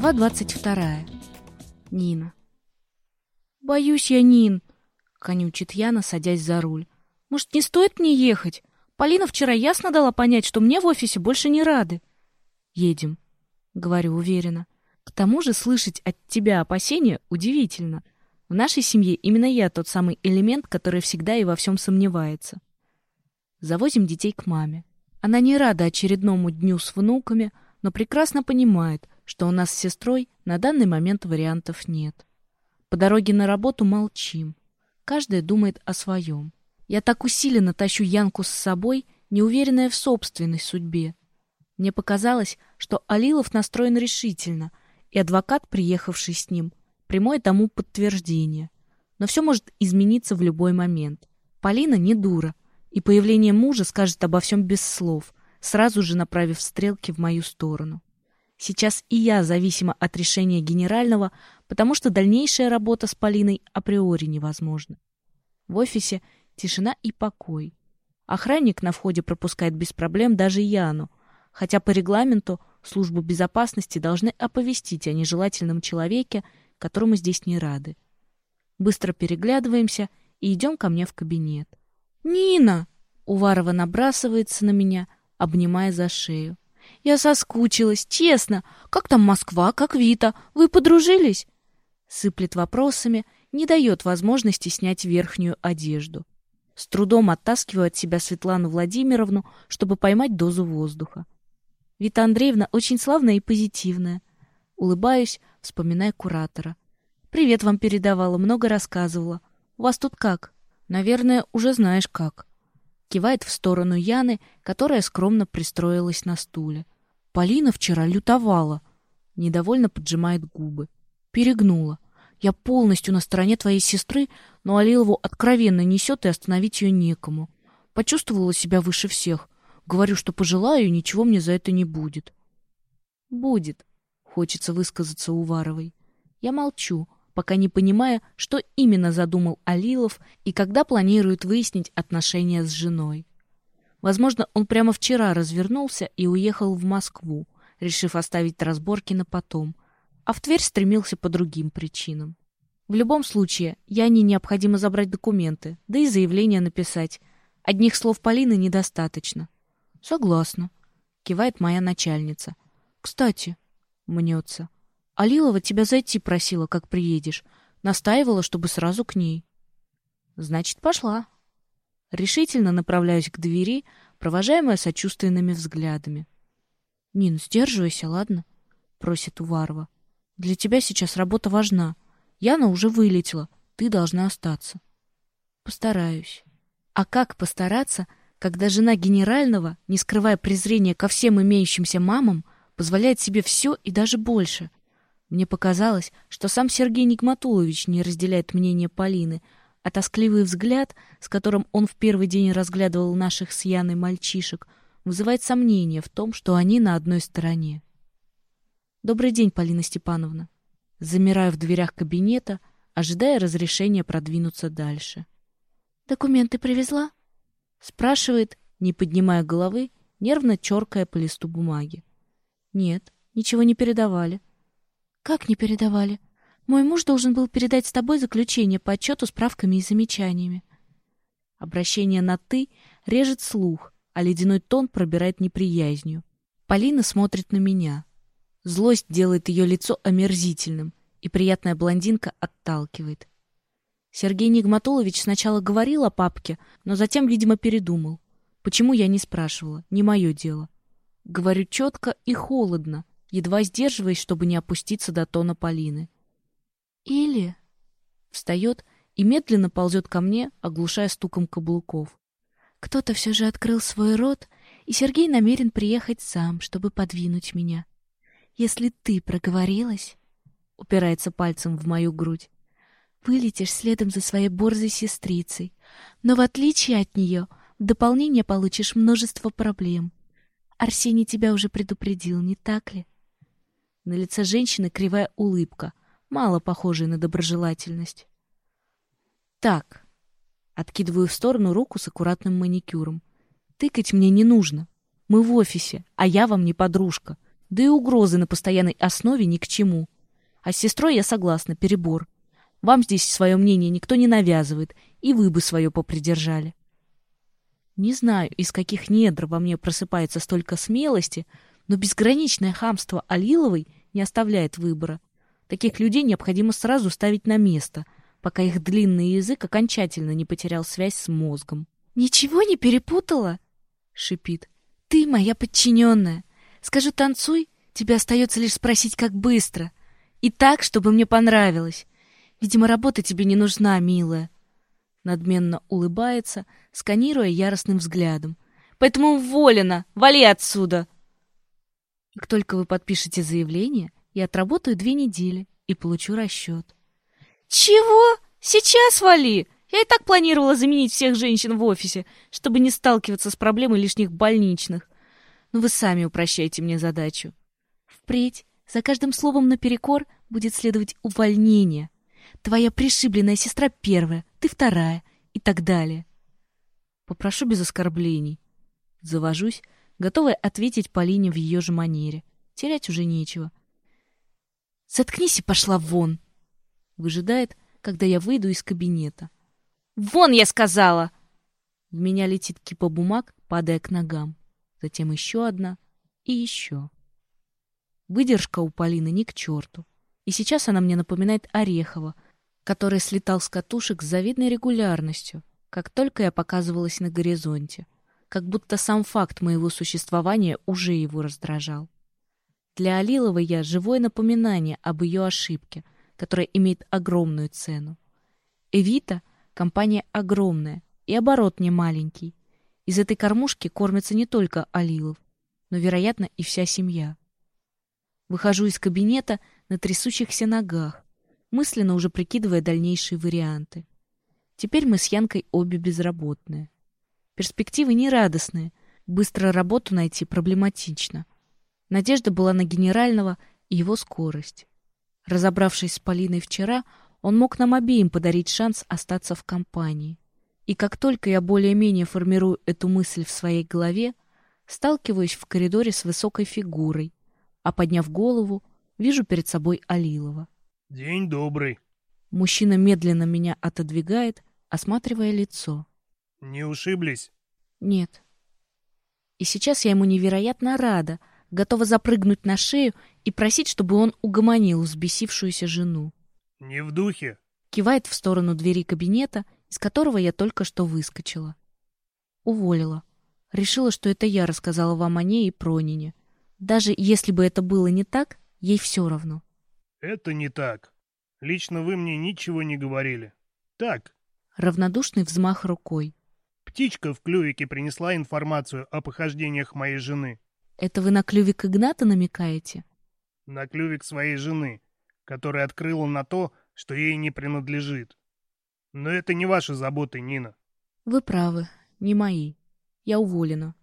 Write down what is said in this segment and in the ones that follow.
Глава 22. Нина. «Боюсь я, Нин!» — конючит Яна, садясь за руль. «Может, не стоит мне ехать? Полина вчера ясно дала понять, что мне в офисе больше не рады». «Едем», — говорю уверенно. «К тому же слышать от тебя опасения удивительно. В нашей семье именно я тот самый элемент, который всегда и во всем сомневается». Завозим детей к маме. Она не рада очередному дню с внуками, но прекрасно понимает, что у нас с сестрой на данный момент вариантов нет. По дороге на работу молчим. Каждая думает о своем. Я так усиленно тащу Янку с собой, неуверенная в собственной судьбе. Мне показалось, что Алилов настроен решительно, и адвокат, приехавший с ним, прямое тому подтверждение. Но все может измениться в любой момент. Полина не дура, и появление мужа скажет обо всем без слов, сразу же направив стрелки в мою сторону. Сейчас и я зависима от решения генерального, потому что дальнейшая работа с Полиной априори невозможна. В офисе тишина и покой. Охранник на входе пропускает без проблем даже Яну, хотя по регламенту службу безопасности должны оповестить о нежелательном человеке, которому здесь не рады. Быстро переглядываемся и идем ко мне в кабинет. «Нина!» — Уварова набрасывается на меня, обнимая за шею. «Я соскучилась, честно. Как там Москва, как Вита? Вы подружились?» Сыплет вопросами, не дает возможности снять верхнюю одежду. С трудом оттаскиваю от себя Светлану Владимировну, чтобы поймать дозу воздуха. Вита Андреевна очень славная и позитивная. Улыбаюсь, вспоминая куратора. «Привет вам передавала, много рассказывала. У вас тут как?» «Наверное, уже знаешь как». Кивает в сторону Яны, которая скромно пристроилась на стуле. «Полина вчера лютовала». Недовольно поджимает губы. Перегнула. «Я полностью на стороне твоей сестры, но Алилову откровенно несет, и остановить ее некому. Почувствовала себя выше всех. Говорю, что пожелаю, и ничего мне за это не будет». «Будет», — хочется высказаться Уваровой. Я молчу, пока не понимая, что именно задумал Алилов и когда планирует выяснить отношения с женой. Возможно, он прямо вчера развернулся и уехал в Москву, решив оставить разборки на потом, а в Тверь стремился по другим причинам. В любом случае, Яне необходимо забрать документы, да и заявление написать. Одних слов Полины недостаточно. Согласна, кивает моя начальница. Кстати, мнется. Алилова тебя зайти просила, как приедешь. Настаивала, чтобы сразу к ней. Значит, пошла. Решительно направляюсь к двери, провожаемая сочувственными взглядами. Нин, сдерживайся, ладно? Просит Уварова. Для тебя сейчас работа важна. Яна уже вылетела. Ты должна остаться. Постараюсь. А как постараться, когда жена генерального, не скрывая презрения ко всем имеющимся мамам, позволяет себе все и даже больше? Мне показалось, что сам Сергей Нигматулович не разделяет мнение Полины, а тоскливый взгляд, с которым он в первый день разглядывал наших с Яной мальчишек, вызывает сомнение в том, что они на одной стороне. «Добрый день, Полина Степановна». Замираю в дверях кабинета, ожидая разрешения продвинуться дальше. «Документы привезла?» Спрашивает, не поднимая головы, нервно черкая по листу бумаги. «Нет, ничего не передавали». Как не передавали? Мой муж должен был передать с тобой заключение по отчету с правками и замечаниями. Обращение на «ты» режет слух, а ледяной тон пробирает неприязнью. Полина смотрит на меня. Злость делает ее лицо омерзительным, и приятная блондинка отталкивает. Сергей Нигматулович сначала говорил о папке, но затем, видимо, передумал. Почему я не спрашивала? Не мое дело. Говорю четко и холодно, едва сдерживаясь, чтобы не опуститься до тона Полины. «Или...» Встает и медленно ползет ко мне, оглушая стуком каблуков. «Кто-то все же открыл свой рот, и Сергей намерен приехать сам, чтобы подвинуть меня. Если ты проговорилась...» Упирается пальцем в мою грудь. «Вылетишь следом за своей борзой сестрицей, но в отличие от нее в дополнение получишь множество проблем. Арсений тебя уже предупредил, не так ли?» На лице женщины кривая улыбка, мало похожая на доброжелательность. «Так», — откидываю в сторону руку с аккуратным маникюром, — «тыкать мне не нужно. Мы в офисе, а я вам не подружка. Да и угрозы на постоянной основе ни к чему. А с сестрой я согласна, перебор. Вам здесь свое мнение никто не навязывает, и вы бы свое попридержали. Не знаю, из каких недр во мне просыпается столько смелости, но безграничное хамство Алиловой не оставляет выбора. Таких людей необходимо сразу ставить на место, пока их длинный язык окончательно не потерял связь с мозгом. «Ничего не перепутала?» — шипит. «Ты моя подчиненная. Скажу, танцуй, тебе остается лишь спросить, как быстро. И так, чтобы мне понравилось. Видимо, работа тебе не нужна, милая». Надменно улыбается, сканируя яростным взглядом. «Поэтому уволена! Вали отсюда!» Как только вы подпишете заявление, я отработаю две недели и получу расчет. «Чего? Сейчас вали!» Я и так планировала заменить всех женщин в офисе, чтобы не сталкиваться с проблемой лишних больничных. Но вы сами упрощаете мне задачу. Впредь за каждым словом наперекор будет следовать увольнение. Твоя пришибленная сестра первая, ты вторая и так далее. Попрошу без оскорблений. Завожусь, готовая ответить Полине в ее же манере. Терять уже нечего. Заткнись и пошла вон. Выжидает, когда я выйду из кабинета. Вон, я сказала! В меня летит кипа бумаг, падая к ногам. Затем еще одна и еще. Выдержка у Полины ни к черту. И сейчас она мне напоминает Орехова, который слетал с катушек с завидной регулярностью, как только я показывалась на горизонте как будто сам факт моего существования уже его раздражал. Для Алиловой я живое напоминание об ее ошибке, которая имеет огромную цену. Эвита — компания огромная, и оборот не маленький. Из этой кормушки кормится не только Алилов, но, вероятно, и вся семья. Выхожу из кабинета на трясущихся ногах, мысленно уже прикидывая дальнейшие варианты. Теперь мы с Янкой обе безработные. Перспективы нерадостные. Быстро работу найти проблематично. Надежда была на генерального и его скорость. Разобравшись с Полиной вчера, он мог нам обеим подарить шанс остаться в компании. И как только я более-менее формирую эту мысль в своей голове, сталкиваюсь в коридоре с высокой фигурой, а подняв голову, вижу перед собой Алилова. «День добрый». Мужчина медленно меня отодвигает, осматривая лицо. Не ушиблись? Нет. И сейчас я ему невероятно рада, готова запрыгнуть на шею и просить, чтобы он угомонил взбесившуюся жену. Не в духе. Кивает в сторону двери кабинета, из которого я только что выскочила. Уволила. Решила, что это я рассказала вам о ней и про Нине. Даже если бы это было не так, ей все равно. Это не так. Лично вы мне ничего не говорили. Так. Равнодушный взмах рукой. Птичка в клювике принесла информацию о похождениях моей жены. Это вы на клювик Игната намекаете? На клювик своей жены, который открыла на то, что ей не принадлежит. Но это не ваши заботы, Нина. Вы правы, не мои. Я уволена.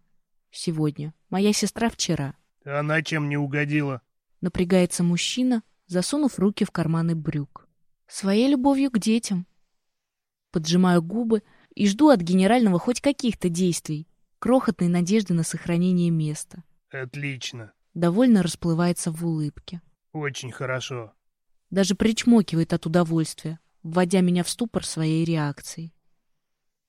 Сегодня. Моя сестра вчера. Она чем не угодила? Напрягается мужчина, засунув руки в карманы брюк. Своей любовью к детям. Поджимаю губы, и жду от генерального хоть каких-то действий, крохотной надежды на сохранение места. Отлично. Довольно расплывается в улыбке. Очень хорошо. Даже причмокивает от удовольствия, вводя меня в ступор своей реакцией.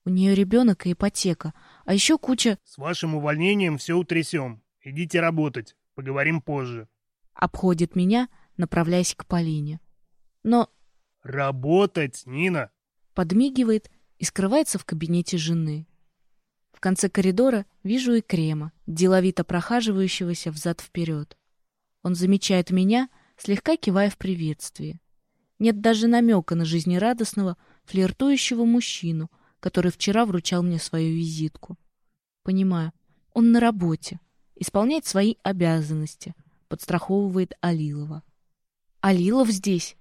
У нее ребенок и ипотека, а еще куча... С вашим увольнением все утрясем. Идите работать. Поговорим позже. Обходит меня, направляясь к Полине. Но... Работать, Нина! Подмигивает и скрывается в кабинете жены. В конце коридора вижу и Крема, деловито прохаживающегося взад-вперед. Он замечает меня, слегка кивая в приветствии. Нет даже намека на жизнерадостного, флиртующего мужчину, который вчера вручал мне свою визитку. Понимаю, он на работе, исполняет свои обязанности, подстраховывает Алилова. Алилов здесь.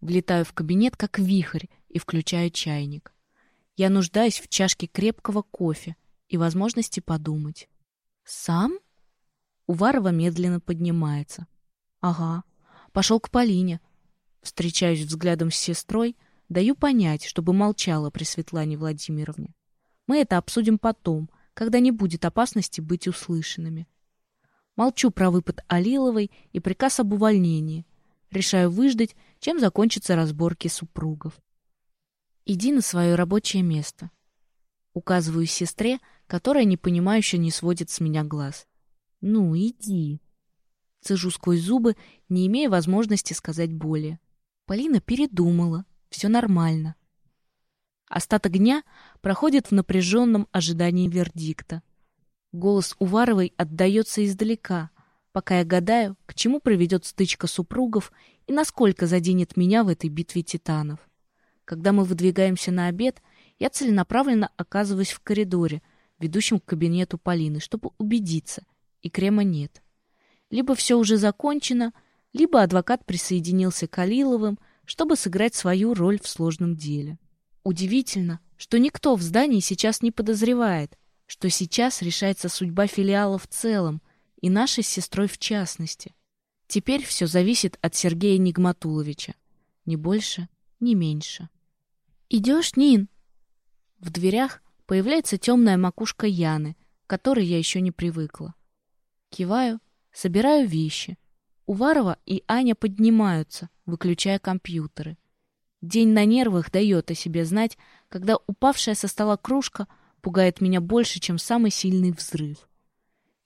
Влетаю в кабинет, как вихрь, и включаю чайник. Я нуждаюсь в чашке крепкого кофе и возможности подумать. «Сам?» Уварова медленно поднимается. «Ага. Пошел к Полине. Встречаюсь взглядом с сестрой, даю понять, чтобы молчала при Светлане Владимировне. Мы это обсудим потом, когда не будет опасности быть услышанными. Молчу про выпад Алиловой и приказ об увольнении. Решаю выждать, чем закончатся разборки супругов. Иди на свое рабочее место. Указываю сестре, которая непонимающе не сводит с меня глаз. Ну, иди. Цежу сквозь зубы, не имея возможности сказать более. Полина передумала. Все нормально. Остаток дня проходит в напряженном ожидании вердикта. Голос Уваровой отдается издалека, пока я гадаю, к чему приведет стычка супругов и насколько заденет меня в этой битве титанов. Когда мы выдвигаемся на обед, я целенаправленно оказываюсь в коридоре, ведущем к кабинету Полины, чтобы убедиться, и крема нет. Либо все уже закончено, либо адвокат присоединился к Алиловым, чтобы сыграть свою роль в сложном деле. Удивительно, что никто в здании сейчас не подозревает, что сейчас решается судьба филиала в целом и нашей с сестрой в частности. Теперь все зависит от Сергея Нигматуловича. Ни больше, ни меньше. «Идешь, Нин?» В дверях появляется темная макушка Яны, к которой я еще не привыкла. Киваю, собираю вещи. Уварова и Аня поднимаются, выключая компьютеры. День на нервах дает о себе знать, когда упавшая со стола кружка пугает меня больше, чем самый сильный взрыв.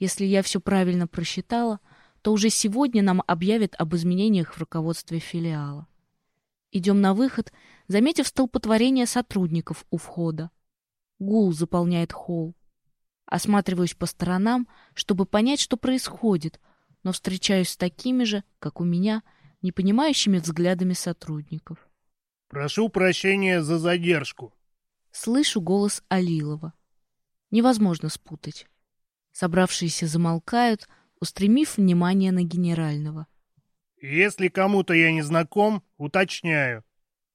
Если я все правильно просчитала, то уже сегодня нам объявят об изменениях в руководстве филиала. Идем на выход, заметив столпотворение сотрудников у входа. Гул заполняет холл. Осматриваюсь по сторонам, чтобы понять, что происходит, но встречаюсь с такими же, как у меня, непонимающими взглядами сотрудников. Прошу прощения за задержку. Слышу голос Алилова. Невозможно спутать. Собравшиеся замолкают, устремив внимание на генерального. Если кому-то я не знаком, уточняю.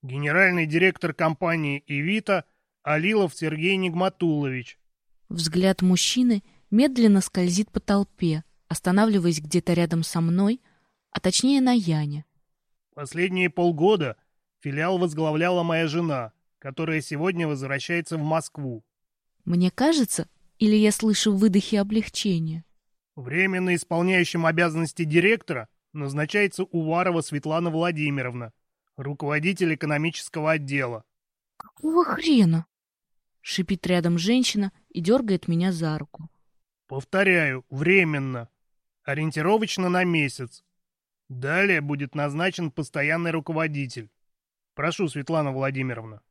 Генеральный директор компании «Эвита» Алилов Сергей Нигматулович. Взгляд мужчины медленно скользит по толпе, останавливаясь где-то рядом со мной, а точнее на Яне. Последние полгода Филиал возглавляла моя жена, которая сегодня возвращается в Москву. Мне кажется, или я слышу выдохи облегчения? Временно исполняющим обязанности директора назначается Уварова Светлана Владимировна, руководитель экономического отдела. «Какого хрена?» — шипит рядом женщина и дергает меня за руку. «Повторяю, временно. Ориентировочно на месяц. Далее будет назначен постоянный руководитель. Прошу, Светлана Владимировна.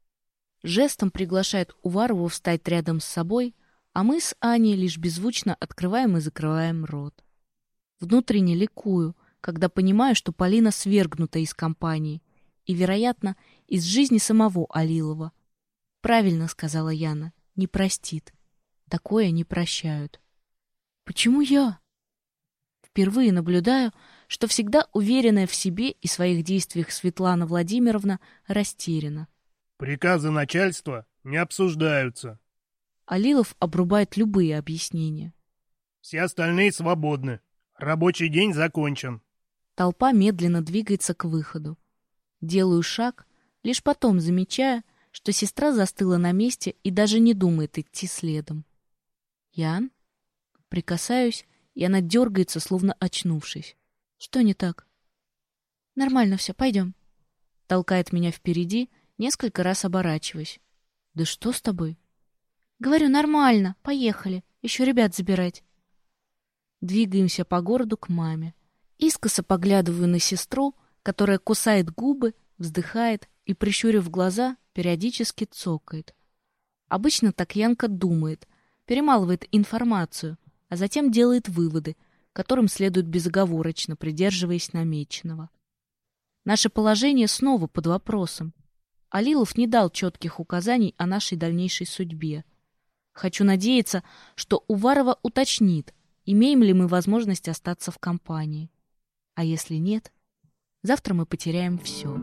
Жестом приглашает Уварову встать рядом с собой, а мы с Аней лишь беззвучно открываем и закрываем рот. Внутренне ликую, когда понимаю, что Полина свергнута из компании и, вероятно, из жизни самого Алилова. Правильно сказала Яна, не простит. Такое не прощают. Почему я? Впервые наблюдаю, что всегда уверенная в себе и своих действиях Светлана Владимировна растеряна. «Приказы начальства не обсуждаются». Алилов обрубает любые объяснения. «Все остальные свободны. Рабочий день закончен». Толпа медленно двигается к выходу. Делаю шаг, лишь потом замечая, что сестра застыла на месте и даже не думает идти следом. «Ян?» Прикасаюсь, и она дергается, словно очнувшись. Что не так? Нормально все, пойдем. Толкает меня впереди, несколько раз оборачиваясь. Да что с тобой? Говорю, нормально, поехали. Еще ребят забирать. Двигаемся по городу к маме. Искоса поглядываю на сестру, которая кусает губы, вздыхает и, прищурив глаза, периодически цокает. Обычно так Янка думает, перемалывает информацию, а затем делает выводы, которым следует безоговорочно, придерживаясь намеченного. Наше положение снова под вопросом. Алилов не дал четких указаний о нашей дальнейшей судьбе. Хочу надеяться, что Уварова уточнит, имеем ли мы возможность остаться в компании. А если нет, завтра мы потеряем все.